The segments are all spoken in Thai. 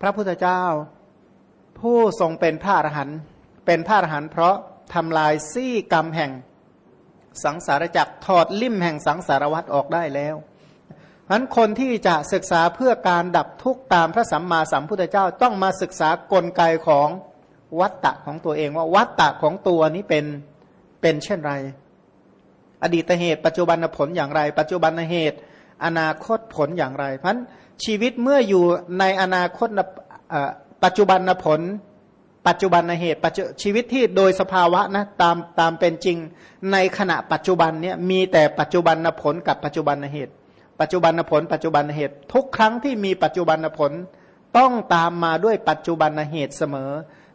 พระพุทธเจ้า ผู้ทรงเป็นพระอรหันต์เป็นพระอรหันต์เพราะทำลายซี่กรรมแห่งสังสารจักรถอดลิ่มแห่งสังสารวัฏออกได้แล้วนั้นคนที่จะศึกษาเพื่อการดับทุกข์ตามพระสัมมาสัมพุทธเจ้าต้องมาศึกษากลไกของวัตตะของตัวเองว่าวัตตะของตัวนี้เป็นเป็นเช่นไร อดีตเหตุ ปัจจุบันผลอย่างไร ปัจจุบันเหตุ อนาคตผลอย่างไร เพราะชีวิตเมื่ออยู่ในอนาคตปัจจุบันผล ปัจจุบันเหตุชีวิตที่โดยสภาวะนะตามตามเป็นจริงในขณะปัจจุบันเนี่ยมีแต่ปัจจุบันผลกับปัจจุบันเหตุ ปัจจุบันผล ปัจจุบันเหตุ ทุกครั้งที่มีปัจจุบันผล ต้องตามมาด้วยปัจจุบันเหตุเสมอ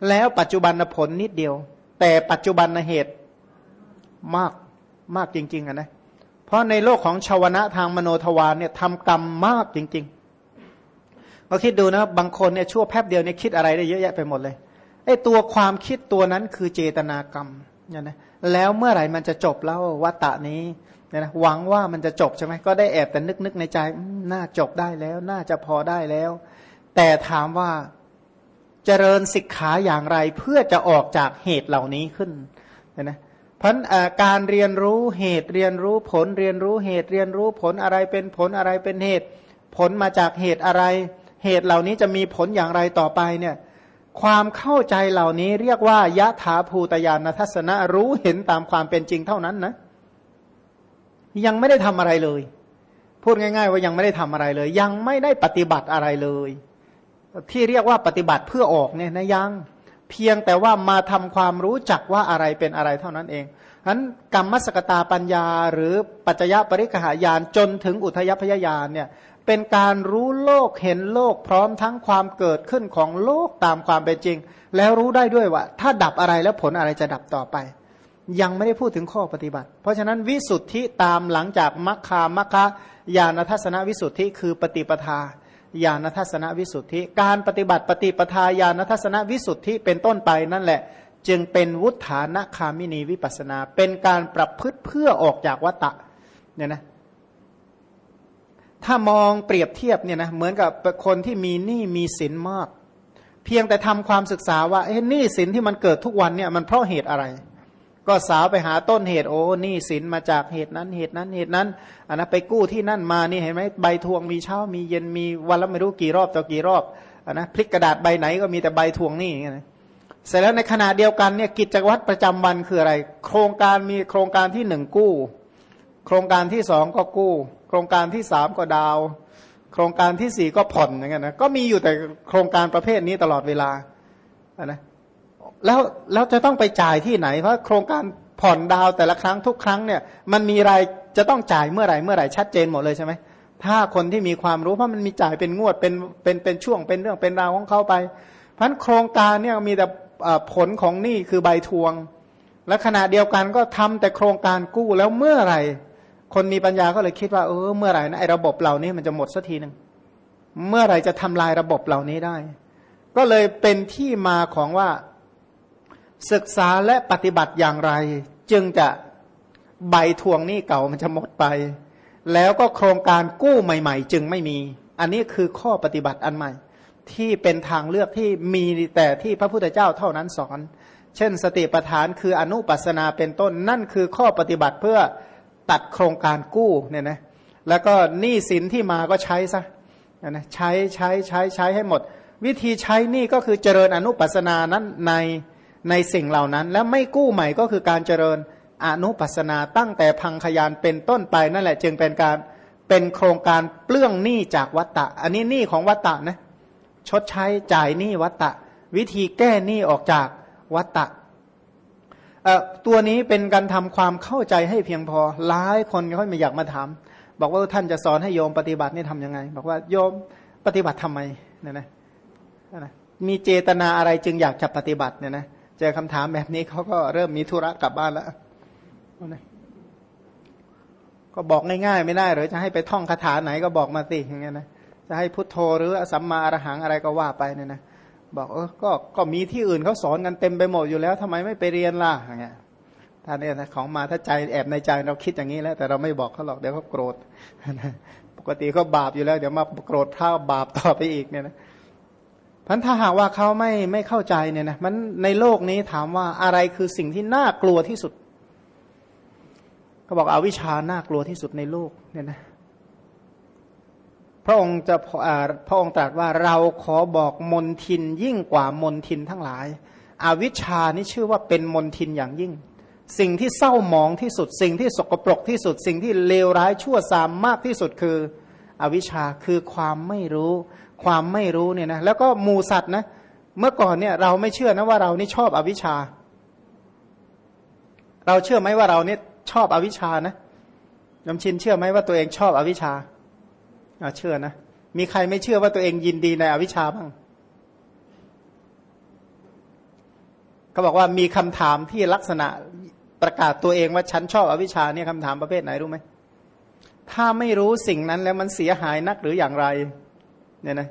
แล้วปัจจุบันผลนิดเดียว แต่ปัจจุบันเหตุมากมากจริงๆนะเพ ราะในโลกของชาวนะทางมโนทวารเนี่ยทำกรรมมากจริงๆเราคิดดูนะบางคนเนี่ยชั่วแป๊บเดียวเนี่ยคิดอะไรได้เยอะแยะไปหมดเลยไอ้ตัวความคิดตัวนั้นคือเจตนากรรมเนี่ยนะแล้วเมื่อไหร่มันจะจบแล้ววัตตะนี้เนี่ยนะหวังว่ามันจะจบใช่ไหมก็ได้แอบแต่นึกนึกในใจน่าจบได้แล้ว น่าจะพอได้แล้ว แต่ถามว่าเจริญศิกขาอย่างไรเพื่อจะออกจากเหตุเหล่านี้ขึ้นเนี่ยนะ พันการเรียนรู้เหตุเรียนรู้ผลเรียนรู้เหตุเรียนรู้ผลอะไรเป็นผลอะไรเป็นเหตุ ผลมาจากเหตุอะไร เหตุเหล่านี้จะมีผลอย่างไรต่อไปเนี่ยความเข้าใจเหล่านี้เรียกว่ายะถาภูตยานทัศนะรู้เห็นตามความเป็นจริงเท่านั้นนะยังไม่ได้ทำอะไรเลย พูดง่าย ๆ ว่ายังไม่ได้ทำอะไรเลย ยังไม่ได้ปฏิบัติอะไรเลย ที่เรียกว่าปฏิบัติเพื่อออกเนี่ยนะยัง เพียงแต่ว่ามาทำความรู้จักว่าอะไรเป็นอะไรเท่านั้นเองนั้นกรรมสกตาปัญญา หรือปัจจยปริกหายานจนถึงอุทยพยายานเนี่ยเป็นการรู้โลกเห็นโลกพร้อมทั้งความเกิดขึ้นของโลกตามความเป็นจริง แล้วรู้ได้ด้วยว่า ถ้าดับอะไรแล้วผลอะไรจะดับต่อไป ยังไม่ได้พูดถึงข้อปฏิบัติ เพราะฉะนั้นวิสุทธิตามหลังจากมัคคามัคคายานทัศนวิสุทธิคือปฏิปทา ญาณทัศนวิสุทธิ การปฏิบัติปฏิปทาญาณทัศนวิสุทธิเป็นต้นไปนั่นแหละ จึงเป็นวุฒานะคามินีวิปัสนา เป็นการประพฤติเพื่อออกจากวัตตะเนี่ยนะถ้ามองเปรียบเทียบเนี่ยนะเหมือนกับคนที่มีหนี้มีสินมาก เพียงแต่ทำความศึกษาว่าเอ้หนี้สินที่มันเกิดทุกวันเนี่ยมันเพราะเหตุอะไร ก็สาวไปหาต้นเหตุโอ้หนี้สินมาจากเหตุนั้นเหตุนั้นเหตุนั้นอันนั้นไปกู้ที่นั่นมานี่เห็นไหมใบทวงมีเช้ามีเย็นมีวันละไม่รู้กี่รอบต่อกี่รอบอันนะพลิกกระดาษใบไหนก็มีแต่ใบทวงนี้ไงเสร็จแล้วในขณะเดียวกันเนี่ยกิจวัตรประจำวันคืออะไร โครงการมีโครงการที่หนึ่งกู้ โครงการที่สองก็กู้ โครงการที่สามก็ดาว โครงการที่สี่ก็ผ่อนอย่างเงี้ยนะก็มีอยู่แต่โครงการประเภทนี้ตลอดเวลานะ แล้วแล้วจะต้องไปจ่ายที่ไหน เพราะโครงการผ่อนดาวแต่ละครั้งทุกครั้งเนี่ย มันมีรายจะต้องจ่ายเมื่อไหร่เมื่อไหร่ชัดเจนหมดเลยใช่ไหมถ้าคนที่มีความรู้เพราะมันมีจ่ายเป็นงวดเป็นเป็นเป็นช่วงเป็นเรื่องเป็นราวของเขาไป เพราะโครงการเนี่ยมีแต่ผลของหนี้คือใบทวง และขณะเดียวกันก็ทำแต่โครงการกู้แล้วเมื่อไหร่ คนมีปัญญาก็เลยคิดว่าเออเมื่อไหร่นะไอ้ระบบเหล่านี้มันจะหมดสักทีหนึ่งเมื่อไหร่จะทำลายระบบเหล่านี้ได้ ก็เลยเป็นที่มาของว่า ศึกษาและปฏิบัติอย่างไร จึงจะใบทวงหนี้เก่ามันจะหมดไป แล้วก็โครงการกู้ใหม่ ๆ จึงไม่มี อันนี้คือข้อปฏิบัติอันใหม่ ที่เป็นทางเลือกที่มีแต่ที่พระพุทธเจ้าเท่านั้นสอน เช่น สติปัฏฐานคืออนุปัสนาเป็นต้นนั่นคือข้อปฏิบัติเพื่อตัดโครงการกู้เนี่ยนะแล้วก็หนี้สินที่มาก็ใช้ซะนะใช้ใช้ใช้ใช้ให้หมด วิธีใช้หนี้ก็คือเจริญอนุปัสนานั้นใน ในสิ่งเหล่านั้น แล้วไม่กู้ใหม่ก็คือการเจริญอนุปัสนาตั้งแต่พังขยานเป็นต้นไปนั่นแหละ จึงเป็นการเป็นโครงการเปลื้องหนี้จากวัตตะ อันนี้หนี้ของวัตตะนะชดใช้จ่ายหนี้วัตตะ วิธีแก้หนี้ออกจากวัตตะตัวนี้เป็นการทำความเข้าใจให้เพียงพอหลายคนก็ไม่อยากมาถามบอกว่าท่านจะสอนให้โยมปฏิบัตินี่ทํำยังไง บอกว่าโยมปฏิบัติทำไมเนี่ยนะมีเจตนาอะไรจึงอยากจะปฏิบัติเนี่ยนะ จอคำถามแบบนี้เขาก็เริ่มมีธุระกลับบ้านแล้ว ก็บอกง่ายๆ ไม่ได้หรือจะให้ไปท่องคาถาไหนก็บอกมาสิอย่างเงี้ยนะจะให้พุทโธหรือสัมมาอรหังอะไรก็ว่าไปเนี่ยนะบอกเออก็ก็มีที่อื่นเขาสอนกันเต็มไปหมดอยู่แล้วทำไมไม่ไปเรียนล่ะอย่างเงี้ยถ้าเนี่ยของมาถ้าใจแอบในใจเราคิดอย่างนี้แล้ว แต่เราไม่บอกเขาหรอกเดี๋ยวเขาโกรธปกติเขาบาปอยู่แล้ว เดี๋ยวมาโกรธเท่าบาปต่อไปอีกเนี่ยนะ พันถ้าหากว่าเขาไม่ไม่เข้าใจเนี่ยนะมันในโลกนี้ถามว่าอะไรคือสิ่งที่น่ากลัวที่สุดเขาบอกอวิชาน่ากลัวที่สุดในโลกเนี่ยนะพระองค์จะพระองค์ตรัสว่าเราขอบอกมนทินยิ่งกว่ามนทินทั้งหลาย อวิชานี่ชื่อว่าเป็นมนทินอย่างยิ่ง สิ่งที่เศร้าหมองที่สุด สิ่งที่สกปรกที่สุด สิ่งที่เลวร้ายชั่วซามมากที่สุดคือ อวิชชาคือความไม่รู้ ความไม่รู้เนี่ยนะแล้วก็มูสัตว์นะเมื่อก่อนเนี่ยเราไม่เชื่อนะว่าเรานี่ชอบอวิชชา เราเชื่อไหมว่าเราเนี่ยชอบอวิชชานะยำชินเชื่อไหมว่าตัวเองชอบอวิชชาเชื่อนะมีใครไม่เชื่อว่าตัวเองยินดีในอวิชชาบ้างเขาบอกว่ามีคำถามที่ลักษณะประกาศตัวเองว่าฉันชอบอวิชชาเนี่ยคำถามประเภทไหนรู้ไหมถ้าไม่รู้สิ่งนั้นแล้วมันเสียหายนักหรืออย่างไร เนี่ยนะ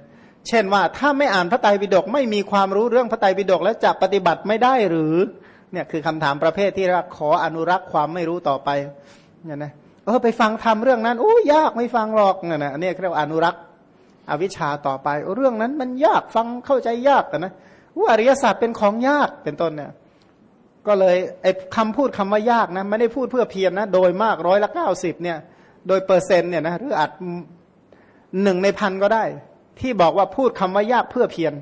เช่นว่าถ้าไม่อ่านพระไตรปิฎกไม่มีความรู้เรื่องพระไตรปิฎกแล้วจะปฏิบัติไม่ได้หรือเนี่ยคือคำถามประเภทที่เรียกขออนุรักษ์ความไม่รู้ต่อไปเนี่ยนะเออไปฟังทำเรื่องนั้นโอ้ยากไม่ฟังหรอกเนี่ยนะอันนี้เรียกว่าอนุรักษ์อวิชชาต่อไปเรื่องนั้นมันยากฟังเข้าใจยากแต่นะว่าอริยศาสตร์เป็นของยากเป็นต้นเนี่ยก็เลยไอ้คำพูดคำว่ายากนะไม่ได้พูดเพื่อเพียรนนะโดยมากร้อยละเก้าสิบเนี่ยโดยเปอร์เซ็นต์เนี่ยนะหรืออาจหนึ่งในพันก็ได้ ที่บอกว่าพูดคำว่ายากเพื่อเพียร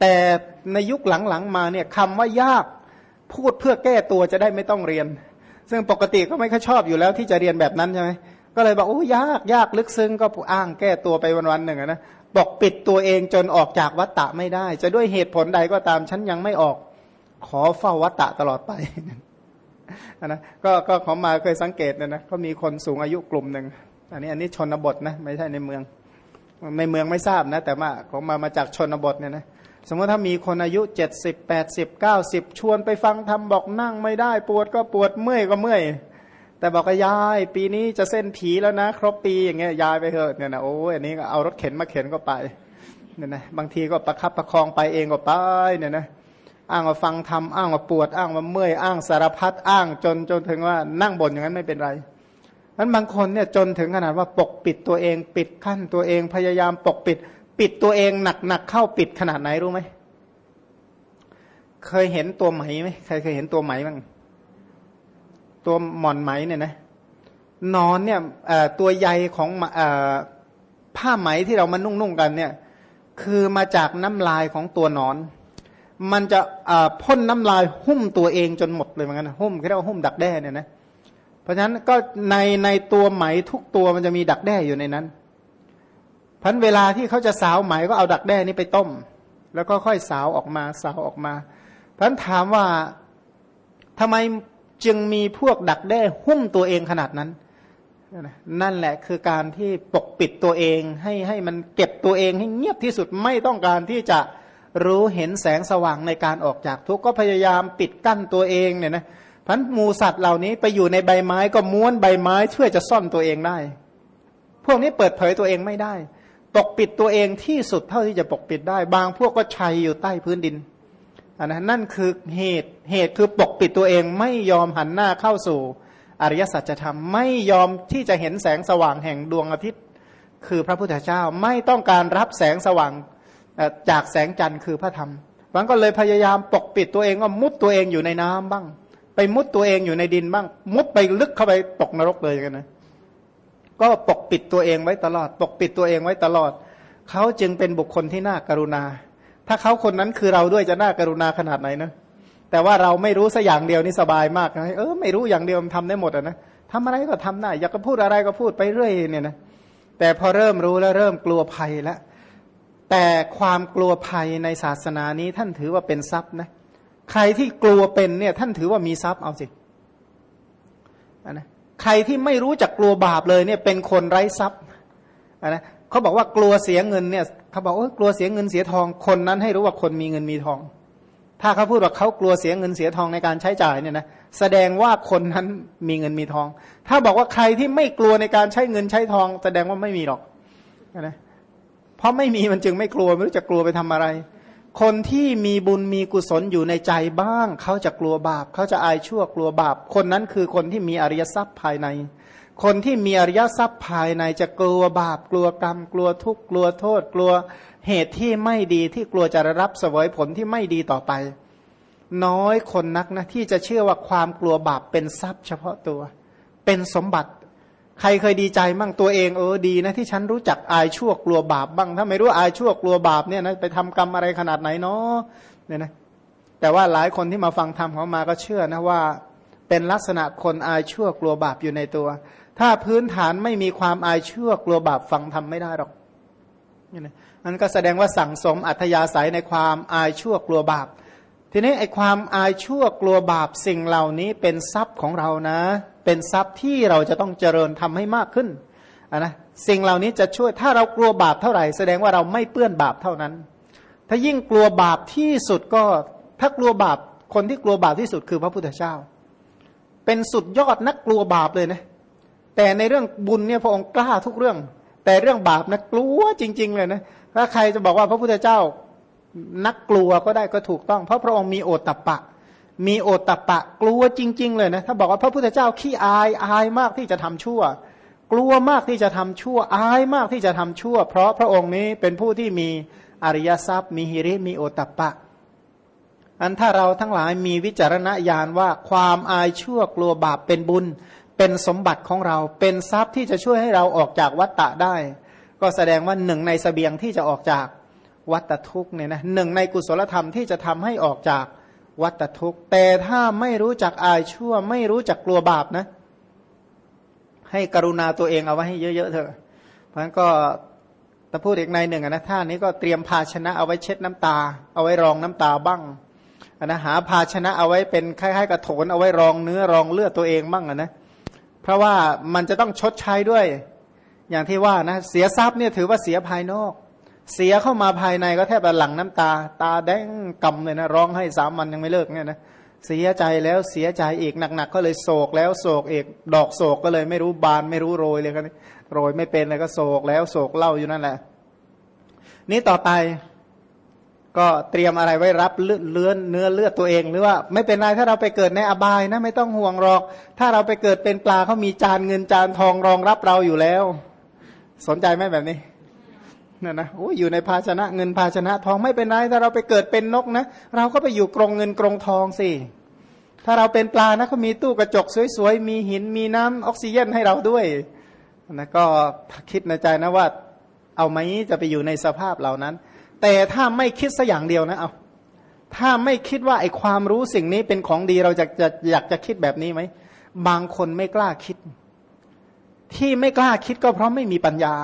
แต่ในยุคหลังๆมาเนี่ยคำว่ายากพูดเพื่อแก้ตัวจะได้ไม่ต้องเรียน ซึ่งปกติก็ไม่ค่อยชอบอยู่แล้วที่จะเรียนแบบนั้นใช่ไหมก็เลยบอกโอ้ยากยากลึกซึ้งก็อ้างแก้ตัวไปวันๆหนึ่งนะบอกปิดตัวเองจนออกจากวัตตะไม่ได้ จะด้วยเหตุผลใดก็ตามฉันยังไม่ออก ขอเฝ้าวัตตะตลอดไปนะก็ก็ขอมาเคยสังเกตนะนะก็มีคนสูงอายุกลุ่มหนึ่งอันนี้อันนี้ชนบทนะไม่ใช่ในเมือง ในเมืองไม่ทราบนะ แต่ว่าของมามาจากชนบทเนี่ยนะสมมติถ้ามีคนอายุเจ็ดสิบแปดสิบเก้าสิบชวนไปฟังทำบอกนั่งไม่ได้ ปวดก็ปวดเมื่อยก็เมื่อยแต่บอกกับยาย ปีนี้จะเส้นผีแล้วนะ ครบปีอย่างเงี้ยยายไปเถอะเนี่ยนะโอ้ยอันนี้ก็เอารถเข็นมาเข็นก็ไปเนี่ยนะบางทีก็ประคับประคองไปเองก็ไปเนี่ยนะอ้างว่าฟังทำอ้างว่าปวด อ้างว่าเมื่อยอ้างสารพัดอ้างจนจนถึงว่านั่งบนอย่างนั้นไม่เป็นไร นั้นบางคนเนี่ยจนถึงขนาดว่าปกปิดตัวเอง ปิดขั้นตัวเองพยายามปกปิด ปิดตัวเองหนักๆเข้าปิดขนาดไหนรู้ไหมเคยเห็นตัวไหมไหมใครเคยเห็นตัวไหมบ้างตัวหมอนไหมเนี่ยนะนอนเนี่ยตัวใยของผ้าไหมที่เรามานุ่งๆกันเนี่ย คือมาจากน้ำลายของตัวนอน มันจะพ่นน้ำลายหุ้มตัวเองจนหมดเลยเหมือนกันหุ้มเรียกว่าหุ้มดักแด้เนี่ยนะ เพราะฉะนั้นก็ในในตัวไหมทุกตัวมันจะมีดักแด้อยู่ในนั้นพันเวลาที่เขาจะสาวไหมก็เอาดักแด้นี้ไปต้ม แล้วก็ค่อยสาวออกมาสาวออกมาพันถามว่าทำไมจึงมีพวกดักแด้หุ้มตัวเองขนาดนั้น นั่นแหละคือการที่ปกปิดตัวเองให้ให้มันเก็บตัวเองให้เงียบที่สุดไม่ต้องการที่จะรู้เห็นแสงสว่างในการออกจากทุกข์ก็พยายามปิดกั้นตัวเองเนี่ยนะ พันมูสัตว์เหล่านี้ไปอยู่ในใบไม้ก็ม้วนใบไม้เพื่อจะซ่อนตัวเองได้ พวกนี้เปิดเผยตัวเองไม่ได้ ปกปิดตัวเองที่สุดเท่าที่จะปกปิดได้ บางพวกก็ชัยอยู่ใต้พื้นดินอันนั้นนั่นคือเหตุเหตุคือปกปิดตัวเองไม่ยอมหันหน้าเข้าสู่ อริยสัจธรรมไม่ยอมที่จะเห็นแสงสว่างแห่งดวงอาทิตย์ คือพระพุทธเจ้าไม่ต้องการรับแสงสว่างจากแสงจันทร์คือพระธรรมมันก็เลยพยายามปกปิดตัวเองก็มุดตัวเองอยู่ในน้ำบ้าง ไปมุดตัวเองอยู่ในดินบ้าง มุดไปลึกเข้าไปตกนรกเลยกันนะ ก็ปกปิดตัวเองไว้ตลอด ปกปิดตัวเองไว้ตลอด เขาจึงเป็นบุคคลที่น่ากรุณา ถ้าเขาคนนั้นคือเราด้วยจะน่ากรุณาขนาดไหนนะ แต่ว่าเราไม่รู้สักอย่างเดียวนี่สบายมากนะเออไม่รู้อย่างเดียวมันทำได้หมดอะนะทำอะไรก็ทำได้ อยากจะพูดอะไรก็พูดไปเรื่อยเนี่ยนะแต่พอเริ่มรู้แล้วเริ่มกลัวภัยแล้วแต่ความกลัวภัยในศาสนานี้ท่านถือว่าเป็นทรัพย์นะ ใครที่กลัวเป็นเนี่ยท่านถือว่ามีทรัพย์เอาสินะใครที่ไม่รู้จักกลัวบาปเลยเนี่ยเป็นคนไร้ทรัพย์นะเขาบอกว่ากลัวเสียเงินเนี่ยเขาบอกว่ากลัวเสียเงินเสียทองคนนั้นให้รู้ว่าคนมีเงินมีทอง ถ้าเขาพูดว่าเขากลัวเสียเงินเสียทองในการใช้จ่ายเนี่ยนะแสดงว่าคนนั้นมีเงินมีทอง ถ้าบอกว่าใครที่ไม่กลัวในการใช้เงินใช้ทอง แสดงว่าไม่มีหรอกนะเพราะไม่มีมันจึงไม่กลัวไม่รู้จะกลัวไปทำอะไร คนที่มีบุญมีกุศลอยู่ในใจบ้าง เขาจะกลัวบาป เขาจะอายชั่วกลัวบาป คนนั้นคือคนที่มีอริยทรัพย์ภายใน คนที่มีอริยทรัพย์ภายในจะกลัวบาป กลัวกรรม กลัวทุกข์ กลัวโทษ กลัวเหตุที่ไม่ดีที่กลัวจะรับเสวยผลที่ไม่ดีต่อไป น้อยคนนักนะที่จะเชื่อว่าความกลัวบาปเป็นทรัพย์เฉพาะตัว เป็นสมบัติ ใครเคยดีใจมั่งตัวเองเออดีนะที่ฉันรู้จักอายชั่วกลัวบาปบ้าง ถ้าไม่รู้อายชั่วกลัวบาปเนี่ยนะไปทำกรรมอะไรขนาดไหนเนาะเนี่ยนะแต่ว่าหลายคนที่มาฟังธรรมเขามาก็เชื่อนะว่า เป็นลักษณะคนอายชั่วกลัวบาปอยู่ในตัว ถ้าพื้นฐานไม่มีความอายชั่วกลัวบาปฟังธรรมไม่ได้หรอกนี่นะมันก็แสดงว่าสั่งสมอัธยาศัยในความอายชั่วกลัวบาป ทีนี้ไอความอายชั่วกลัวบาปสิ่งเหล่านี้เป็นทรัพย์ของเรานะ เป็นทรัพย์ที่เราจะต้องเจริญทำให้มากขึ้นนนะสิ่งเหล่านี้จะช่วยถ้าเรากลัวบาปเท่าไหร่ แสดงว่าเราไม่เปื้อนบาปเท่านั้น ถ้ายิ่งกลัวบาปที่สุดก็ถ้ากลัวบาปคนที่กลัวบาปที่สุดคือพระพุทธเจ้า เป็นสุดยอดนักกลัวบาปเลยนะแต่ในเรื่องบุญเนี่ยพระองค์กล้าทุกเรื่อง แต่เรื่องบาปนะกลัวจริง ๆ เลยนะถ้าใครจะบอกว่าพระพุทธเจ้า นักกลัวก็ได้ก็ถูกต้อง เพราะพระองค์มีโอตตะปะ มีโอตตะปะกลัวจริง ๆ เลยนะถ้าบอกว่าพระพุทธเจ้าขี้อายอายมากที่จะทำชั่ว กลัวมากที่จะทำชั่ว อายมากที่จะทำชั่ว เพราะพระองค์นี้เป็นผู้ที่มีอริยทรัพย์ มีฮิริมีโอตตะปะ อันถ้าเราทั้งหลายมีวิจารณญาณว่าความอายชั่วกลัวบาปเป็นบุญ เป็นสมบัติของเราเป็นทรัพย์ที่จะช่วยให้เราออกจากวัฏฏะได้ ก็แสดงว่าหนึ่งในสเสบียงที่จะออกจาก วัฏทุกเนี่ยนะหนึ่งในกุศลธรรมที่จะทำให้ออกจากวัฏทุกแต่ถ้าไม่รู้จักอายชั่ว ไม่รู้จักกลัวบาปนะ ให้กรุณาตัวเองเอาไว้ให้เยอะๆเถอะ เพราะฉะนั้นก็ถ้าพูดอีกในหนึ่งนะท่านี้ก็เตรียมภาชนะเอาไว้เช็ดน้ำตา เอาไว้รองน้ำตาบ้างนะหาภาชนะเอาไว้เป็นคล้ายๆกระโถนเอาไว้รองเนื้อรองเลือดตัวเองบ้างนะเพราะว่ามันจะต้องชดใช้ด้วย อย่างที่ว่านะเสียทรัพย์เนี่ยถือว่าเสียภายนอก เสียเข้ามาภายในก็แทบจะหลั่งน้ำตา ตาแดงกำเลยนะ ร้องให้สามวันยังไม่เลิกเนี่ยนะเสียใจแล้วเสียใจอีกหนักๆก็เลยโศกแล้วโศกเอกดอกโศกก็เลยไม่รู้บานไม่รู้โรยเลยกันโรยไม่เป็นเลยก็โศกแล้วโศกเล่าอยู่นั่นแหละ นี่ต่อไปก็เตรียมอะไรไว้รับเลือดเลือนเนื้อเลือดตัวเอง หรือว่าไม่เป็นไรถ้าเราไปเกิดในอบายนะ ไม่ต้องห่วงหรอก ถ้าเราไปเกิดเป็นปลาเขามีจานเงินจานทองรองรับเราอยู่แล้ว สนใจไหมแบบนี้ นั่นนะโอ้อยู่ในภาชนะเงินภาชนะทองไม่เป็นไรถ้าเราไปเกิดเป็นนกนะเราก็ไปอยู่กรงเงินกรงทองสิถ้าเราเป็นปลานะเขามีตู้กระจกสวยๆมีหินมีน้ำออกซิเจนให้เราด้วยนะก็คิดในใจนะว่า เอาไหมจะไปอยู่ในสภาพเหล่านั้น แต่ถ้าไม่คิดสัอย่างเดียวนะเอาถ้าไม่คิดว่าไอ้ความรู้สิ่งนี้เป็นของดีเราจะจะอยากจะคิดแบบนี้ไหมบางคนไม่กล้าคิด ที่ไม่กล้าคิดก็เพราะไม่มีปัญญา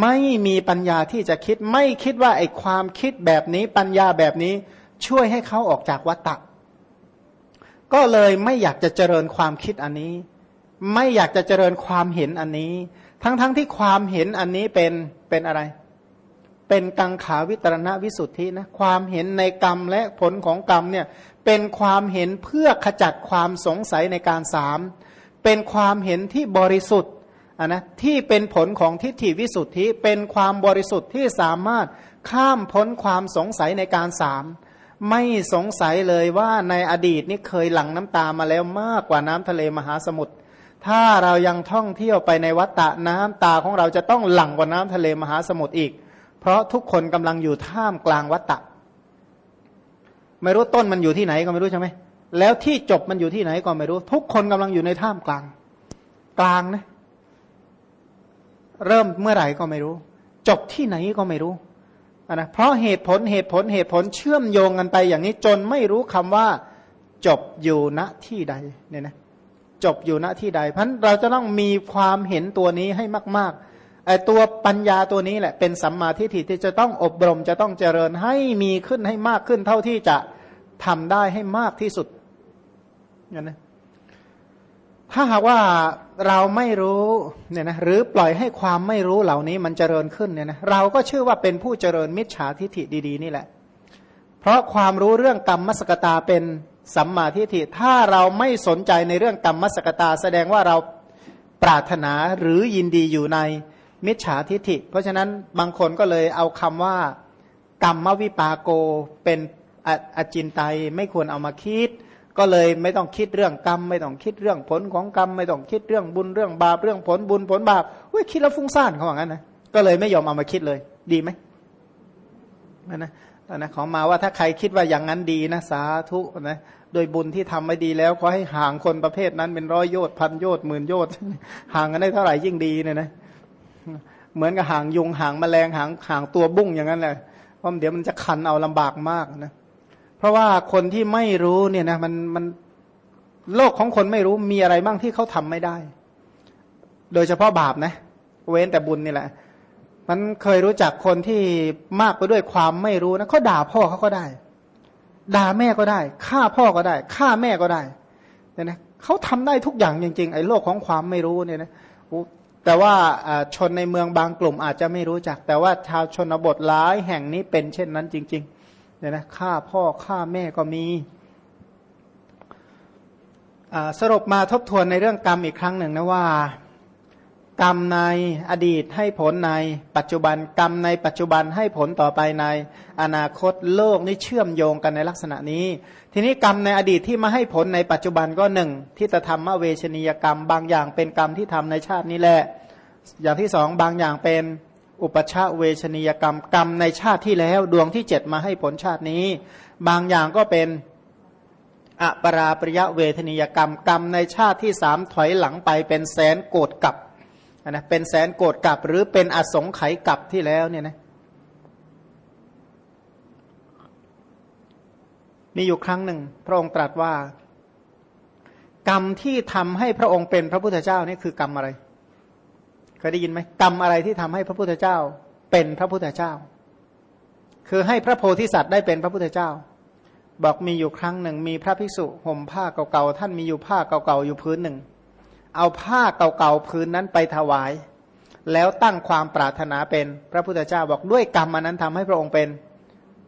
ไม่มีปัญญาที่จะคิด ไม่คิดว่าไอ้ความคิดแบบนี้ปัญญาแบบนี้ช่วยให้เขาออกจากวัฏฏะก็เลยไม่อยากจะเจริญความคิดอันนี้ ไม่อยากจะเจริญความเห็นอันนี้ ทั้งๆทที่ความเห็นอันนี้เป็นเป็นอะไร เป็นกังขาวิตรณวิสุทธินะความเห็นในกรรมและผลของกรรมเนี่ยเป็นความเห็นเพื่อขจัดความสงสัยในการสามเป็นความเห็นที่บริสุทธิ์ะนะที่เป็นผลของทิฏฐิวิสุทธิเป็นความบริสุทธิ์ที่สามารถข้ามพ้นความสงสัยในการสามไม่สงสัยเลยว่าในอดีตนี่เคยหลั่งน้ำตามาแล้วมากกว่าน้ำทะเลมหาสมุทรถ้าเรายังท่องเที่ยวไปในวัฏฏะน้ำตาของเราจะต้องหลั่งกว่าน้ำทะเลมหาสมุทรอีก เพราะทุกคนกำลังอยู่ท่ามกลางวัตตะไม่รู้ต้นมันอยู่ที่ไหนก็ไม่รู้ใช่ไหมแล้วที่จบมันอยู่ที่ไหนก็ไม่รู้ ทุกคนกำลังอยู่ในท่ามกลาง กลางนะ เริ่มเมื่อไหร่ก็ไม่รู้ จบที่ไหนก็ไม่รู้นะเพราะเหตุผลเหตุผลเหตุผลเชื่อมโยงกันไปอย่างนี้จนไม่รู้คำว่า จบอยู่ณที่ใดเนี่ยนะจบอยู่ณที่ใดเพราะเราจะต้องมีความเห็นตัวนี้ให้มากๆไอตัวปัญญาตัวนี้แหละเป็นสัมมาทิฏฐิที่จะต้องอบรมจะต้องเจริญให้มีขึ้นให้มากขึ้น เท่าที่จะทำได้ให้มากที่สุดนั่นนะ ถ้าหากว่าเราไม่รู้เนี่ยนะหรือปล่อยให้ความไม่รู้เหล่านี้มันเจริญขึ้นเนี่ยนะเราก็ชื่อว่าเป็นผู้เจริญมิจฉาทิฏฐิดี ๆ นี่แหละ เพราะความรู้เรื่องกรรมมสกตาเป็นสัมมาทิฏฐิถ้าเราไม่สนใจในเรื่องกรรมมสกตา แสดงว่าเราปรารถนาหรือยินดีอยู่ในมิจฉาทิฐิ เพราะฉะนั้นบางคนก็เลยเอาคำว่า กรรมวิปาโกเป็นอจินไตไม่ควรเอามาคิด ก็เลยไม่ต้องคิดเรื่องกรรม ไม่ต้องคิดเรื่องผลของกรรม ไม่ต้องคิดเรื่องบุญเรื่องบาปเรื่องผลบุญผลบาปเว้ยคิดแล้วฟุ้งซ่านเขาว่างั้นนะก็เลยไม่ยอมเอามาคิดเลย ดีไหมนะนะของมาว่าถ้าใครคิดว่าอย่างนั้นดีนะสาธุนะโดยบุญที่ทำไม่ดีแล้วขอให้ห่างคนประเภทนั้นเป็นร้อยโยชน์พันโยชน์หมื่นโยชน์ห่างกันได้เท่าไหร่ยิ่งดีเนี่ยนะเหมือนกับห่างยุงห่างแมลงห่างห่างตัวบุ้งอย่างนั้นแหละเพราะเดี๋ยวมันจะคันเอาลำบากมากนะ ราะว่าคนที่ไม่รู้เนี่ยนะมันมันโลกของคนไม่รู้มีอะไรบ้างที่เขาทำไม่ได้ โดยเฉพาะบาปนะ เว้นแต่บุญนี่แหละ มันเคยรู้จักคนที่มากไปด้วยความไม่รู้นะเขาด่าพ่อเขาก็ได้ ด่าแม่ก็ได้ฆ่าพ่อก็ได้ฆ่าแม่ก็ได้เนี่ยนะเขาทำได้ทุกอย่างจริงๆไอ้โลกของความไม่รู้เนี่ยนะแต่ว่าชนในเมืองบางกลุ่มอาจจะไม่รู้จัก แต่ว่าชาวชนบทหลายแห่งนี้เป็นเช่นนั้นจริง ๆ เนี่ยนะฆ่าพ่อฆ่าแม่ก็มีสรุปมาทบทวนในเรื่องกรรมอีกครั้งหนึ่งนะว่า กรรมในอดีตให้ผลในปัจจุบันกรรมในปัจจุบันให้ผลต่อไปในอนาคตโลกนี่เชื่อมโยงกันในลักษณะนี้ ทีนี้กรรมในอดีตที่มาให้ผลในปัจจุบันก็หนึ่งที่จะทำมเวชนียกรรม บางอย่างเป็นกรรมที่ทำในชาตินี้แหละ อย่างที่สองบางอย่างเป็น อุปชาเวชนียกรรมกรรมในชาติที่แล้วดวงที่เจ็ดมาให้ผลชาตินี้ บางอย่างก็เป็นอปราปริยะเวทนียกรรมกรรมในชาติที่สามถอยหลังไปเป็นแสนโกดกับนะเป็นแสนโกดกับ หรือเป็นอสงไขยกับที่แล้วเนี่ยนะมีอยู่ครั้งหนึ่ง พระองค์ตรัสว่า กรรมที่ทำให้พระองค์เป็นพระพุทธเจ้านี่คือกรรมอะไร ยได้ยินไหมกรรมอะไรที่ทำให้พระพุทธเจ้า เป็นพระพุทธเจ้า คือให้พระโพธิสัตว์ได้เป็นพระพุทธเจ้า บอกมีอยู่ครั้งหนึ่ง มีพระภิกษุห่มผ้าเก่าๆท่านมีอยู่ผ้าเก่าๆอยู่พื้นหนึ่ง เอาผ้าเก่าๆพื้นนั้นไปถวาย แล้วตั้งความปรารถนาเป็นพระพุทธเจ้า บอกด้วยกรรมอันนั้นทำให้พระองค์เป็น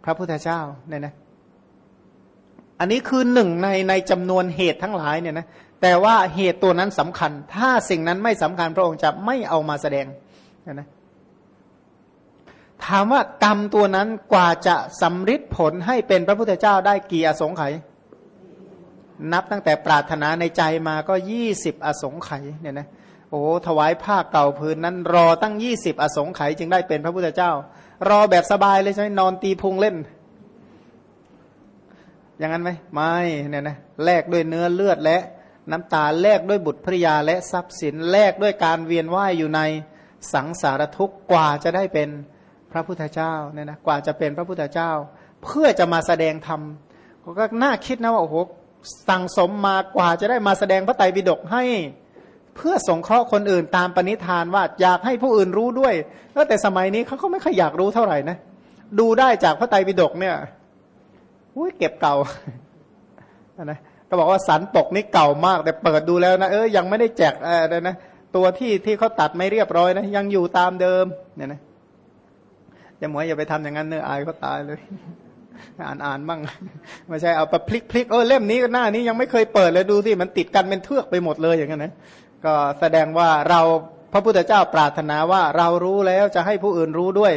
พระพุทธเจ้าเนี่ยนะอันนี้คือหนึ่งในในจำนวนเหตุทั้งหลายเนี่ยนะ แต่ว่าเหตุตัวนั้นสำคัญ ถ้าสิ่งนั้นไม่สำคัญพระองค์จะไม่เอามาแสดงนะถามว่ากรรมตัวนั้นกว่าจะสำฤทธิ์ผลให้เป็นพระพุทธเจ้าได้กี่อสงไขยนับตั้งแต่ปรารถนาในใจมาก็ยี่สิบอสงไขยเนี่ยนะโอ้ถวายผ้าเก่าพื้นนั้นรอตั้งยี่สิบอสงไขยจึงได้เป็นพระพุทธเจ้า รอแบบสบายเลยใช่ไหมนอนตีพุงเล่น อย่างนั้นไหมไม่เนี่ยนะแลกด้วยเนื้อเลือดและ น้ำตาแลกด้วยบุตรภริยาและทรัพย์สินแลกด้วยการเวียนว่ายอยู่ในสังสารทุกข์กว่าจะได้เป็นพระพุทธเจ้าเนี่ยนะกว่าจะเป็นพระพุทธเจ้า เพื่อจะมาแสดงธรรมก็น่าคิดนะว่าโอ้โหสั่งสมมากว่าจะได้มาแสดงพระไตรปิฎกให้ เพื่อสงเคราะห์คนอื่นตามปณิธานว่าอยากให้ผู้อื่นรู้ด้วยแล้วแต่สมัยนี้เขาก็ไม่ค่อยอยากรู้เท่าไหร่นะดูได้จากพระไตรปิฎกเนี่ยอุ้ยเก็บเก่านะ ก็บอกว่าสันปกนี่เก่ามาก แต่เปิดดูแล้วนะเออยังไม่ได้แจกอะไรนะตัวที่ที่เขาตัดไม่เรียบร้อยนะยังอยู่ตามเดิมเนี่ยนะอย่าหมวยอย่าไปทำอย่างนั้นเนื้ออายเขาตายเลย อ่านอ่านบ้างไม่ใช่เอาไปพลิกพลิกเออเล่มนี้หน้านี้ยังไม่เคยเปิดเลยดูสิมันติดกันเป็นเทือกไปหมดเลยอย่างนั้นนะก็แสดงว่าเราพระพุทธเจ้าปรารถนาว่าเรารู้แล้วจะให้ผู้อื่นรู้ด้วย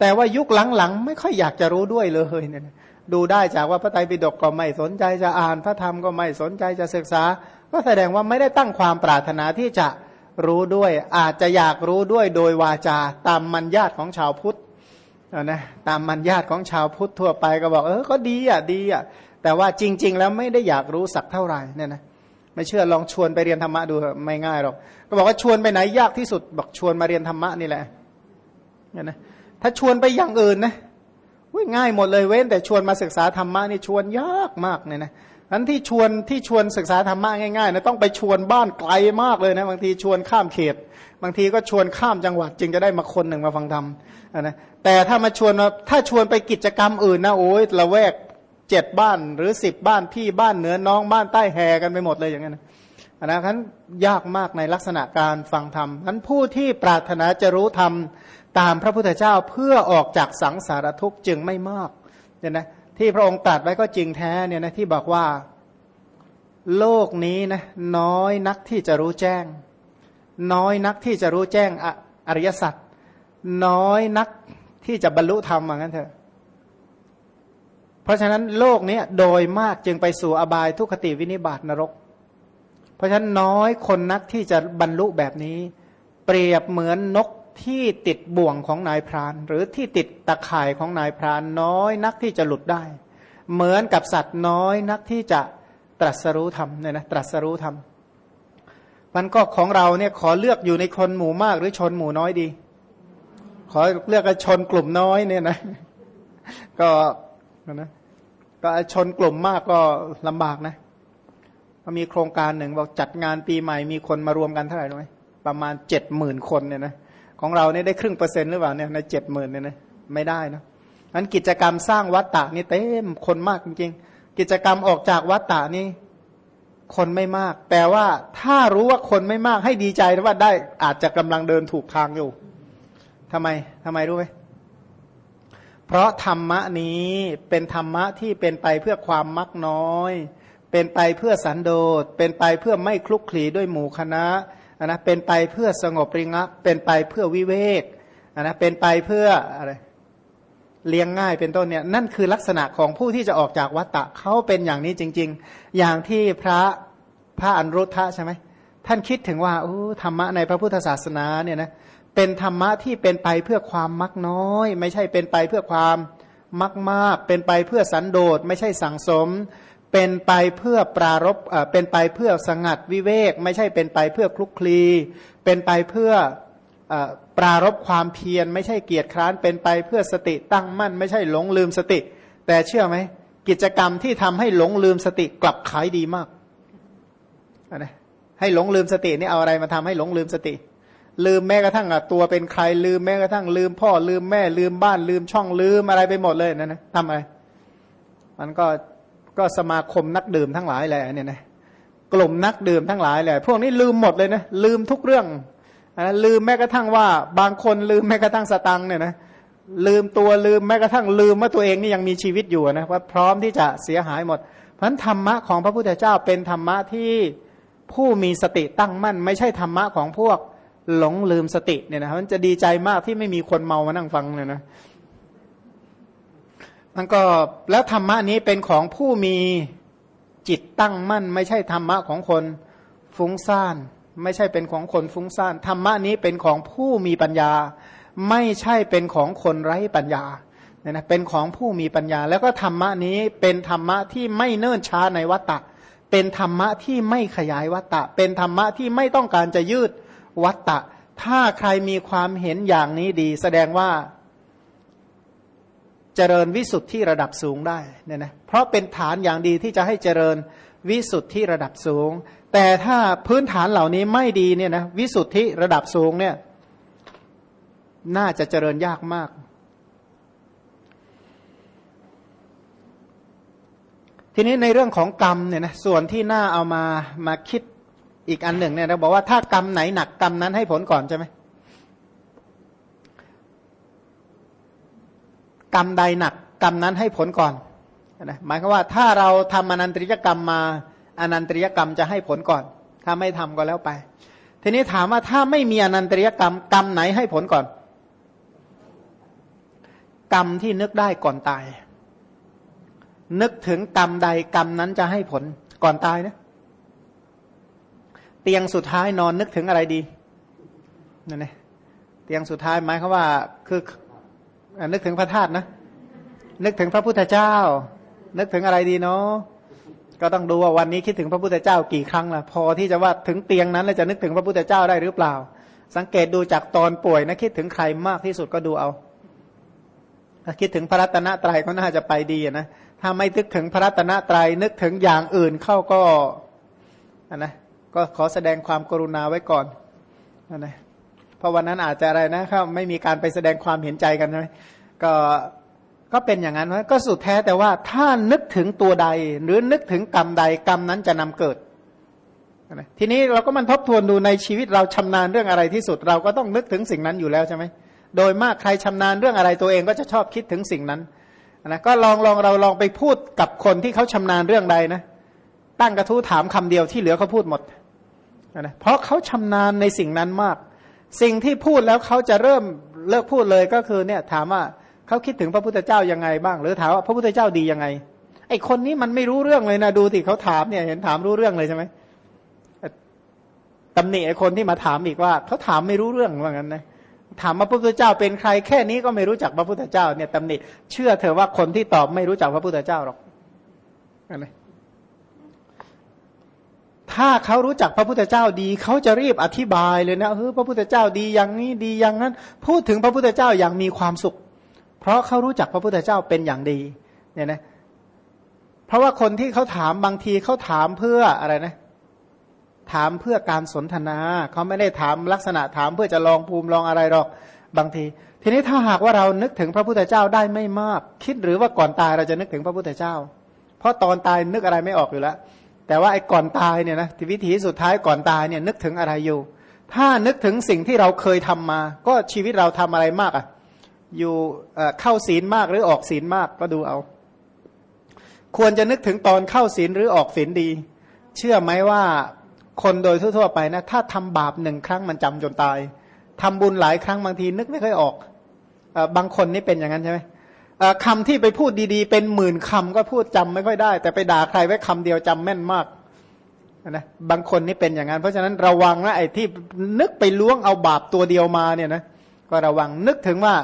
แต่ว่ายุคหลังๆ ไม่ค่อยอยากจะรู้ด้วยเลยเนี่ย ดูได้จากว่าพระไตรปิฎกก็ไม่สนใจจะอ่าน พระธรรมก็ไม่สนใจจะศึกษา ก็แสดงว่าไม่ได้ตั้งความปรารถนาที่จะรู้ด้วย อาจจะอยากรู้ด้วยโดยวาจาตามมัญญาตของชาวพุทธนะตามมันญาติของชาวพุทธทั่วไปก็บอกเออก็ดีอะดีอะแต่ว่าจริง ๆ แล้วไม่ได้อยากรู้สักเท่าไหร่เนี่ยนะไม่เชื่อลองชวนไปเรียนธรรมะดูไม่ง่ายหรอกก็บอกว่าชวนไปไหนยากที่สุดบอกชวนมาเรียนธรรมะนี่แหละเนี่ยนะถ้าชวนไปอย่างอื่นนะ ง่ายหมดเลยเว้นแต่ชวนมาศึกษาธรรมะนี่ชวนยากมากเนี่ยนะนั้นที่ชวนที่ชวนศึกษาธรรมะง่ายๆนะต้องไปชวนบ้านไกลมากเลยนะบางทีชวนข้ามเขต บางทีก็ชวนข้ามจังหวัดจึงจะได้มาคนหนึ่งมาฟังธรรมนะแต่ถ้ามาชวนถ้าชวนไปกิจกรรมอื่นนะโอ้ยละแวกเจ็ดบ้านหรือสิบบ้านพี่บ้านเหนือน้องบ้านใต้แห่กันไปหมดเลยอย่างนั้นนะครับยากมากในลักษณะการฟังธรรมนั้นผู้ที่ปรารถนาจะรู้ธรรม ตามพระพุทธเจ้าเพื่อออกจากสังสารทุกข์จึงไม่มากเนี่ยนะที่พระองค์ตรัสไว้ก็จริงแท้เนี่ยนะที่บอกว่า โลกนี้นะน้อยนักที่จะรู้แจ้ง น้อยนักที่จะรู้แจ้งอริยสัจน้อยนักที่จะบรรลุธรรมเหมือนกันเถอะเพราะฉะนั้นโลกนี้โดยมากจึงไปสู่อบายทุกขติวินิบาตนรก เพราะฉะนั้นน้อยคนนักที่จะบรรลุแบบนี้ เปรียบเหมือนนก ที่ติดบ่วงของนายพราน หรือที่ติดตะข่ายของนายพรานน้อยนักที่จะหลุดได้ เหมือนกับสัตว์น้อยนักที่จะตรัสรู้ธรรมเนี่ยนะตรัสรู้ธรรมมันก็ของเราเนี่ยขอเลือกอยู่ในคนหมู่มากหรือชนหมู่น้อยดี ขอเลือกชนกลุ่มน้อยเนี่ยนะก็นะก็ชนกลุ่มมากก็ลำบากนะมีโครงการหนึ่งบอกจัดงานปีใหม่มีคนมารวมกันเท่าไหร่รู้ไหมประมาณเจ็ดหมื่นคนเนี่ยนะ ของเราเนี่ยได้ครึ่งเปอร์เซ็นต์หรือเปล่าเนี่ยในเจ็ดหมื่นเนี่ยนะไม่ได้นะนั้นกิจกรรมสร้างวัตตะนี่เต็มคนมากจริงๆ กิจกรรมออกจากวัตตะนี่คนไม่มาก แต่ว่าถ้ารู้ว่าคนไม่มากให้ดีใจนะว่าได้อาจจะกำลังเดินถูกทางอยู่ทำไมทำไมรู้ไหมเพราะธรรมะนี้เป็นธรรมะที่เป็นไปเพื่อความมักน้อย เป็นไปเพื่อสันโดษเป็นไปเพื่อไม่คลุกคลีด้วยหมู่คณะ นะเป็นไปเพื่อสงบริงับเป็นไปเพื่อวิเวกนะเป็นไปเพื่ออะไรเลี้ยงง่ายเป็นต้นเนี่ยนั่นคือลักษณะของผู้ที่จะออกจากวัตตะเขาเป็นอย่างนี้จริง ๆ อย่างที่พระพระอนุรุทธะใช่ไหมท่านคิดถึงว่าธรรมะในพระพุทธศาสนาเนี่ยนะเป็นธรรมะที่เป็นไปเพื่อความมักน้อย ไม่ใช่เป็นไปเพื่อความมักมาก เป็นไปเพื่อสันโดษไม่ใช่สังสม เป็นไปเพื่อปรารบเป็นไปเพื่อสงัดวิเวก ไม่ใช่เป็นไปเพื่อคลุกคลี เป็นไปเพื่อปรารบความเพียร ไม่ใช่เกียรติคร้าน เป็นไปเพื่อสติตั้งมั่น ไม่ใช่หลงลืมสติ แต่เชื่อไหมกิจกรรมที่ทำให้หลงลืมสติกลับขายดีมากนะให้หลงลืมสตินี่เอาอะไรมาทำให้หลงลืมสติ ลืมแม้กระทั่งตัวเป็นใครลืมแม้กระทั่งลืม พ่อลืมแม่ลืมบ้านลืมช่องลืมอะไรไปหมดเลยนะนะทำอะไร มันก็ ก็สมาคมนักดื่มทั้งหลายแหละเนี่ยนะกลุ่มนักดื่มทั้งหลายแหละพวกนี้ลืมหมดเลยนะลืมทุกเรื่องนะลืมแม้กระทั่งว่าบางคนลืมแม้กระทั่งสตังเนี่ยนะลืมตัวลืมแม้กระทั่งลืมว่าตัวเองนี่ยังมีชีวิตอยู่นะว่าพร้อมที่จะเสียหายหมด เพราะธรรมะของพระพุทธเจ้าเป็นธรรมะที่ผู้มีสติตั้งมั่น ไม่ใช่ธรรมะของพวกหลงลืมสติเนี่ยนะมันจะดีใจมากที่ไม่มีคนเมามานั่งฟังเลยนะ มันก็แล้วธรรมะนี้เป็นของผู้มีจิตตั้งมั่น ไม่ใช่ธรรมะของคนฟุ้งซ่าน ไม่ใช่เป็นของคนฟุ้งซ่านธรรมะนี้เป็นของผู้มีปัญญา ไม่ใช่เป็นของคนไร้ปัญญาเนี่ยนะเป็นของผู้มีปัญญา แล้วก็ธรรมะนี้เป็นธรรมะที่ไม่เนิ่นช้าในวัตตะ เป็นธรรมะที่ไม่ขยายวัตตะ เป็นธรรมะที่ไม่ต้องการจะยืดวัตตะ ถ้าใครมีความเห็นอย่างนี้ดี แสดงว่า เจริญวิสุทธิระดับสูงได้เนี่ยนะเพราะเป็นฐานอย่างดีที่จะให้เจริญวิสุทธิระดับสูง แต่ถ้าพื้นฐานเหล่านี้ไม่ดีเนี่ยนะวิสุทธิระดับสูงเนี่ยน่าจะเจริญยากมาก ทีนี้ในเรื่องของกรรมเนี่ยนะส่วนที่น่าเอามามาคิดอีกอันหนึ่งเนี่ยเราบอกว่าถ้ากรรมไหนหนักกรรมนั้นให้ผลก่อนใช่ไหม กรรมใดหนัก กรรมนั้นให้ผลก่อนนะหมายความว่าถ้าเราทำอนันตริยกรรมมาอนันตริยกรรมจะให้ผลก่อน ถ้าไม่ทำก็แล้วไป ทีนี้ถามว่าถ้าไม่มีอนันตริยกรรมกรรมไหนให้ผลก่อน กรรมที่นึกได้ก่อนตาย นึกถึงกรรมใดกรรมนั้นจะให้ผลก่อนตายนะเตียงสุดท้ายนอนนึกถึงอะไรดีนั่นเองเตียงสุดท้ายหมายคือว่าคือ นึกถึงพระธาตุนะ นึกถึงพระพุทธเจ้า นึกถึงอะไรดีเนาะก็ต้องดูว่าวันนี้คิดถึงพระพุทธเจ้ากี่ครั้งล่ะ พอที่จะว่าถึงเตียงนั้นแล้วจะนึกถึงพระพุทธเจ้าได้หรือเปล่า สังเกตดูจากตอนป่วยนะคิดถึงใครมากที่สุดก็ดูเอาถ้าคิดถึงพระรัตนตรัยก็น่าจะไปดีนะถ้าไม่นึกถึงพระรัตนตรัยนึกถึงอย่างอื่นเข้าก็นนะก็ขอแสดงความกรุณาไว้ก่อนนะ เพราะวันนั้นอาจจะอะไรนะครับไม่มีการไปแสดงความเห็นใจกันใช่ไหมก็ก็เป็นอย่างนั้นก็สุดแท้แต่ว่าถ้านึกถึงตัวใด หรือนึกถึงกรรมใดกรรมนั้นจะนำเกิดทีนี้เราก็มันทบทวนดูในชีวิตเราชำนาญเรื่องอะไรที่สุด เราก็ต้องนึกถึงสิ่งนั้นอยู่แล้วใช่ไหมโดยมากใครชำนาญเรื่องอะไรตัวเองก็จะชอบคิดถึงสิ่งนั้นนะก็ลองลองเราลองไปพูดกับคนที่เขาชำนาญเรื่องใดนะ ตั้งกระทู้ถามคำเดียวที่เหลือเขาพูดหมดนะเพราะเขาชำนาญในสิ่งนั้นมาก สิ่งที่พูดแล้วเขาจะเริ่มเลิกพูดเลยก็คือเนี่ยถามว่าเขาคิดถึงพระพุทธเจ้ายังไงบ้าง หรือถามว่าพระพุทธเจ้าดียังไงไอคนนี้มันไม่รู้เรื่องเลยนะดูที่เขาถามเนี่ยเห็นถามรู้เรื่องเลยใช่ไหมตำหนิไอคนที่มาถามอีกว่าเขาถามไม่รู้เรื่องว่างั้นนะถามว่าพระพุทธเจ้าเป็นใครแค่นี้ก็ไม่รู้จักพระพุทธเจ้าเนี่ยตำหนิเชื่อเถอะว่าคนที่ตอบไม่รู้จักพระพุทธเจ้าหรอกอะไร ถ้าเขารู้จักพระพุทธเจ้าดี เขาจะรีบอธิบายเลยนะเฮ้ยพระพุทธเจ้าดีอย่างนี้ดีอย่างนั้น พูดถึงพระพุทธเจ้าอย่างมีความสุข เพราะเขารู้จักพระพุทธเจ้าเป็นอย่างดีเนี่ยนะเพราะว่าคนที่เขาถามบางทีเขาถามเพื่ออะไรนะ ถามเพื่อการสนทนา เขาไม่ได้ถามลักษณะถามเพื่อจะลองภูมิลองอะไรหรอกบางที ทีนี้ถ้าหากว่าเรานึกถึงพระพุทธเจ้าได้ไม่มาก คิดหรือว่าก่อนตายเราจะนึกถึงพระพุทธเจ้า เพราะตอนตายนึกอะไรไม่ออกอยู่แล้ว แต่ว่าไอ้ก่อนตายเนี่ยนะวิถีสุดท้ายก่อนตายเนี่ยนึกถึงอะไรอยู่ ถ้านึกถึงสิ่งที่เราเคยทำมา ก็ชีวิตเราทำอะไรมากอะ อยู่เข้าศีลมากหรือออกศีลมากก็ดูเอา ควรจะนึกถึงตอนเข้าศีลหรือออกศีลดี เชื่อไหมว่าคนโดยทั่วๆไปนะ ถ้าทำบาปหนึ่งครั้งมันจำจนตายทำบุญหลายครั้งบางทีนึกไม่ค่อยออกบางคนนี่เป็นอย่างนั้นใช่ไหม คำที่ไปพูดดีๆ เป็นหมื่นคำก็พูดจำไม่ค่อยได้ แต่ไปด่าใครไว้คำเดียวจำแม่นมากนะบางคนนี่เป็นอย่างนั้น เพราะฉะนั้นระวังนะไอ้ที่นึกไปล้วงเอาบาปตัวเดียวมาเนี่ยนะก็ระวังนึกถึงว่า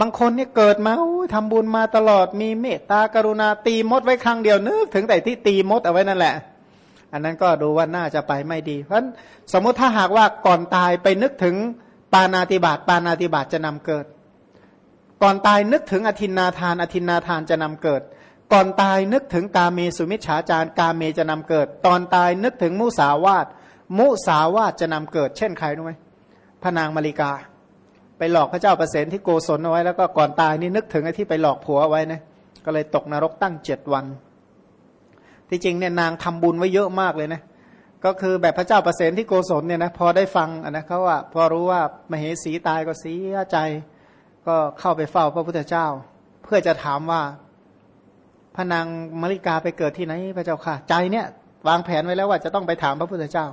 บางคนนี่เกิดมาทำบุญมาตลอดมีเมตตากรุณาตีมดไว้ครั้งเดียวนึกถึงแต่ที่ตีมดเอาไว้นั่นแหละ อันนั้นก็ดูว่าน่าจะไปไม่ดี เพราะสมมติถ้าหากว่าก่อนตายไปนึกถึงปานาติบาตปานาติบาตจะนำเกิด ก่อนตายนึกถึงอธินนาทาน อธินนาทานจะนำเกิด ก่อนตายนึกถึงกาเมสุมิชฉาจารกาเมจะนำเกิด ตอนตายนึกถึงมุสาวาตมุสาวาตจะนำเกิด เช่นใครรู้ไหมพระนางมาริกา ไปหลอกพระเจ้าประเสนที่โกศลเอาไว้แล้วก็ก่อนตายนี่นึกถึงไอ้ที่ไปหลอกผัวไว้นะก็เลยตกนรกตั้งเจ็ดวัน ที่จริงเนี่ยนางทำบุญไว้เยอะมากเลยนะก็คือแบบพระเจ้าประเสนที่โกศลเนี่ยนะพอได้ฟังนะเขาว่าพอรู้ว่ามเหสีตายก็เสียใจ ก็เข้าไปเฝ้าพระพุทธเจ้า เพื่อจะถามว่าพระนางมาริกาไปเกิดที่ไหนพระเจ้าค่ะ ใจเนี่ยวางแผนไว้แล้วว่าจะต้องไปถามพระพุทธเจ้า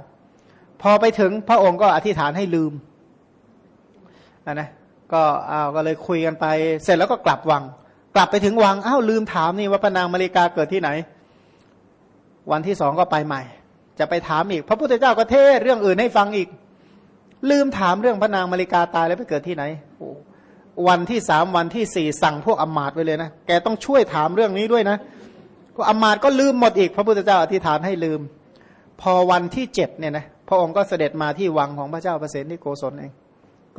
พอไปถึงพระองค์ก็อธิษฐานให้ลืมนนะก็อ้าวก็เลยคุยกันไป เสร็จแล้วก็กลับวัง กลับไปถึงวังอ้าวลืมถามนี่ว่าพระนางมาริกาเกิดที่ไหน วันที่สองก็ไปใหม่ จะไปถามอีก พระพุทธเจ้าก็เทศเรื่องอื่นให้ฟังอีก ลืมถามเรื่องพระนางมาริกาตายแล้วไปเกิดที่ไหนโอ้ วันที่สามวันที่สี่สั่งพวกอมาตไว้เลยนะ แกต้องช่วยถามเรื่องนี้ด้วยนะพวกอมาตก็ลืมหมดอีก พระพุทธเจ้าอธิษฐานให้ลืม พอวันที่เจ็ดเนี่ยนะพระองค์ก็เสด็จมาที่วังของพระเจ้าเปรตที่โกศลเอง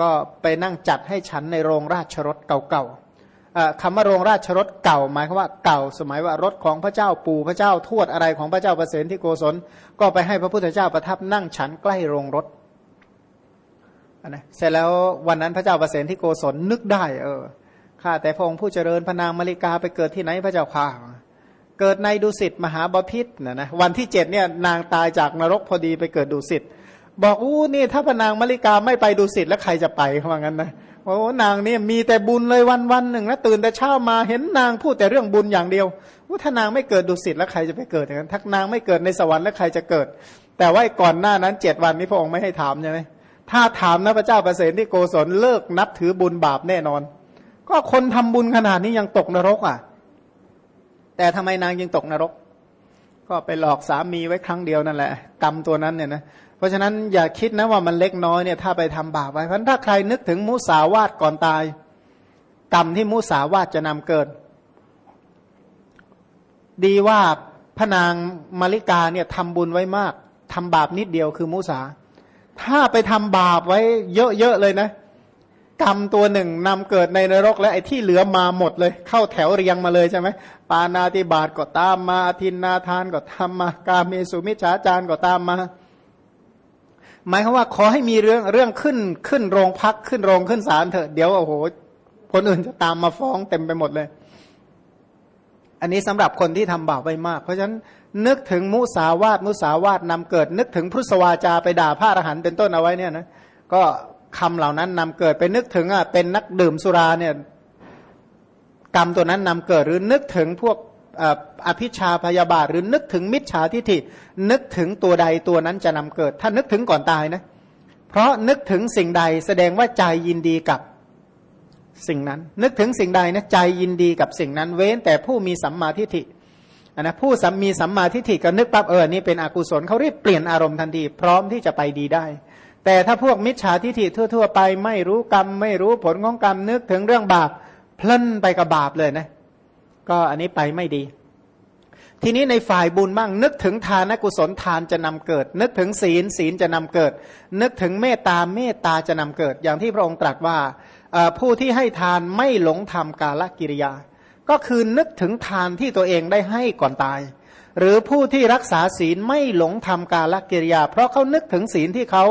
ก็ไปนั่งจัดให้ฉันในโรงราชรถเก่าๆคำว่าโรงราชรถเก่าหมายความว่าเก่า สมัยว่ารถของพระเจ้าปู่พระเจ้าทวดอะไรของพระเจ้าเปรตที่โกศลก็ไปให้พระพุทธเจ้าประทับนั่งฉันใกล้โรงรถ นะเสร็จแล้ววันนั้นพระเจ้าประเสนที่โกศลนึกได้ เออข้าแต่พระองค์ผู้เจริญพนางมาริกาไปเกิดที่ไหนพระเจ้าค่ะเกิดในดุสิตมหาบพิษนะนะวันที่เจ็ดเนี่ยนางตายจากนรกพอดีไปเกิดดุสิตบอกอู้นี่ถ้าพนางมาริกาไม่ไปดุสิตแล้วใครจะไปเขาว่างั้นนะโอ้นางนี่มีแต่บุญเลยวันวันหนึ่งนะตื่นแต่เช้ามาเห็นนางพูดแต่เรื่องบุญอย่างเดียวว่าถ้านางไม่เกิดดุสิตแล้วใครจะไปเกิดอย่างนั้นถ้านางไม่เกิดในสวรรค์แล้วใครจะเกิด แต่ว่าก่อนหน้านั้นเจ็ดวันนี้พระองค์ไม่ให้ถามใช่ไหม ถ้าถามนะพระเจ้าประเสริฐที่โกศลเลิกนับถือบุญบาปแน่นอน ก็คนทำบุญขนาดนี้ยังตกนรกอะ แต่ทำไมนางยังตกนรก ก็ไปหลอกสามีไว้ครั้งเดียวนั่นแหละ กรรมตัวนั้นเนี่ยนะเพราะฉะนั้นอย่าคิดนะว่ามันเล็กน้อยเนี่ยถ้าไปทำบาปไว้เพราะถ้าใครนึกถึงมุสาวาตก่อนตาย กรรมที่มุสาวาตจะนำเกิด ดีว่าพระนางมาริกาเนี่ยทำบุญไว้มากทำบาปนิดเดียวคือมุสา ถ้าไปทำบาปไว้เยอะๆเลยนะ กรรมตัวหนึ่งนำเกิดในนรกและไอ้ที่เหลือมาหมดเลย เข้าแถวเรียงมาเลยใช่ไหมปานาติบาตก็ตามมาทินนาทานก็ตามมากาเมสุมิชฌาจารก็ตามมา หมายความว่าขอให้มีเรื่องเรื่องขึ้นขึ้นโรงพักขึ้นโรงขึ้นศาลเถอะเดี๋ยวโอ้โหคนอื่นจะตามมาฟ้องเต็มไปหมดเลย อันนี้สำหรับคนที่ทำบาปไว้มาก เพราะฉะนั้น นึกถึงมุสาวาตมุสาวาตนำเกิด นึกถึงพุทธวาจาไปด่าพระอรหันต์เป็นต้นเอาไว้เนี่ยนะก็คำเหล่านั้นนำเกิดไปนึกถึงอะเป็นนักดื่มสุราเนี่ยกรรมตัวนั้นนำเกิดหรือนึกถึงพวกอภิชาพยาบาท หรือนึกถึงมิจฉาทิฏฐินึกถึงตัวใดตัวนั้นจะนำเกิด ถ้านึกถึงก่อนตายนะเพราะนึกถึงสิ่งใดแสดงว่าใจยินดีกับสิ่งนั้น นึกถึงสิ่งใดนะใจยินดีกับสิ่งนั้น เว้นแต่ผู้มีสัมมาทิฏฐิ นนะผู้สัมมีสัมมาทิฏฐิก็นึกปั๊บเออนี่เป็นอกุศลเขารีบเปลี่ยนอารมณ์ทันที พร้อมที่จะไปดีได้ แต่ถ้าพวกมิจฉาทิฏฐิทั่ว ๆ ไปไม่รู้กรรม ไม่รู้ผลของกรรมนึกถึงเรื่องบาปพลันไปกับบาปเลยนะ ก็อันนี้ไปไม่ดี ทีนี้ในฝ่ายบุญบ้างนึกถึงทานกุศลทานจะนำเกิด นึกถึงศีลศีลจะนำเกิด นึกถึงเมตตาเมตตาจะนำเกิด อย่างที่พระองค์ตรัสว่าผู้ที่ให้ทานไม่หลงทำกาลกิริยา ก็คือนึกถึงทานที่ตัวเองได้ให้ก่อนตาย หรือผู้ที่รักษาศีลไม่หลงทำกาลกิริยา เพราะเขานึกถึงศีลที่เขา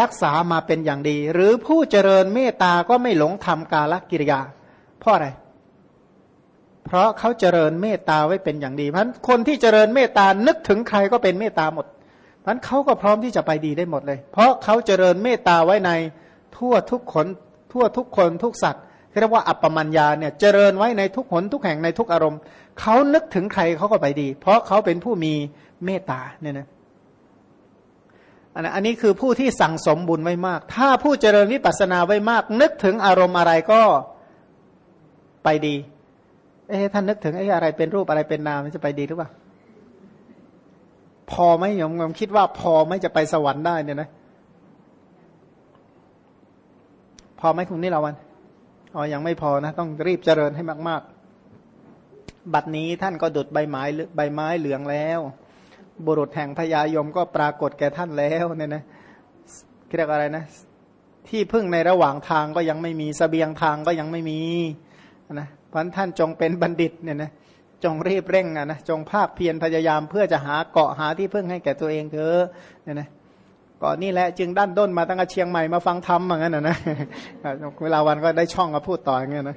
รักษามาเป็นอย่างดี หรือผู้เจริญเมตตาก็ไม่หลงทำกาลกิริยา เพราะอะไร เพราะเขาเจริญเมตตาไว้เป็นอย่างดีเพราะคนที่เจริญเมตตานึกถึงใครก็เป็นเมตตาหมดเพราะเขาก็พร้อมที่จะไปดีได้หมดเลย เพราะเขาเจริญเมตตาไว้ในทั่วทุกคนทั่วทุกคนทุกสัตว์ เรียกว่าอัปปมัญญาเนี่ยเจริญไว้ในทุกหนทุกแห่งในทุกอารมณ์เขานึกถึงใครเขาก็ไปดี เพราะเขาเป็นผู้มีเมตตาเนี่ยนะอันนี้คือผู้ที่สั่งสมบุญไว้มาก ถ้าผู้เจริญวิปัสสนาไว้มาก นึกถึงอารมณ์อะไรก็ไปดี เอ๊ะท่านนึกถึงไอ้อะไรเป็นรูปอะไรเป็นนามจะไปดีหรือเปล่าพอไหมโยมคิดว่าพอไหมจะไปสวรรค์ได้เนี่ยนะ พอไหมคุณนี่เราวัน อ๋อยังไม่พอนะ ต้องรีบเจริญให้มาก ๆ บัดนี้ท่านก็ดุดใบไม้ใบไม้เหลืองแล้ว บุรุษแห่งพญายมก็ปรากฏแก่ท่านแล้วเนี่ยนะเรียกอะไรนะ ที่พึ่งในระหว่างทางก็ยังไม่มีสเสบียงทางก็ยังไม่มีนะเพราะท่านจงเป็นบัณฑิตเนี่ยนะจงรีบเร่งนะนะจงภาคเพียรพยายามเพื่อจะหาเกาะหาที่พึ่งให้แก่ตัวเองเถอะเนี่ยนะ ก็นี่แหละจึงด้านด้นมาตั้งแต่เชียงใหม่มาฟังธรรมอย่างนั้นนะนะเวลาวันก็ได้ช่องมาพูดต่ออย่างเงี้ยนะ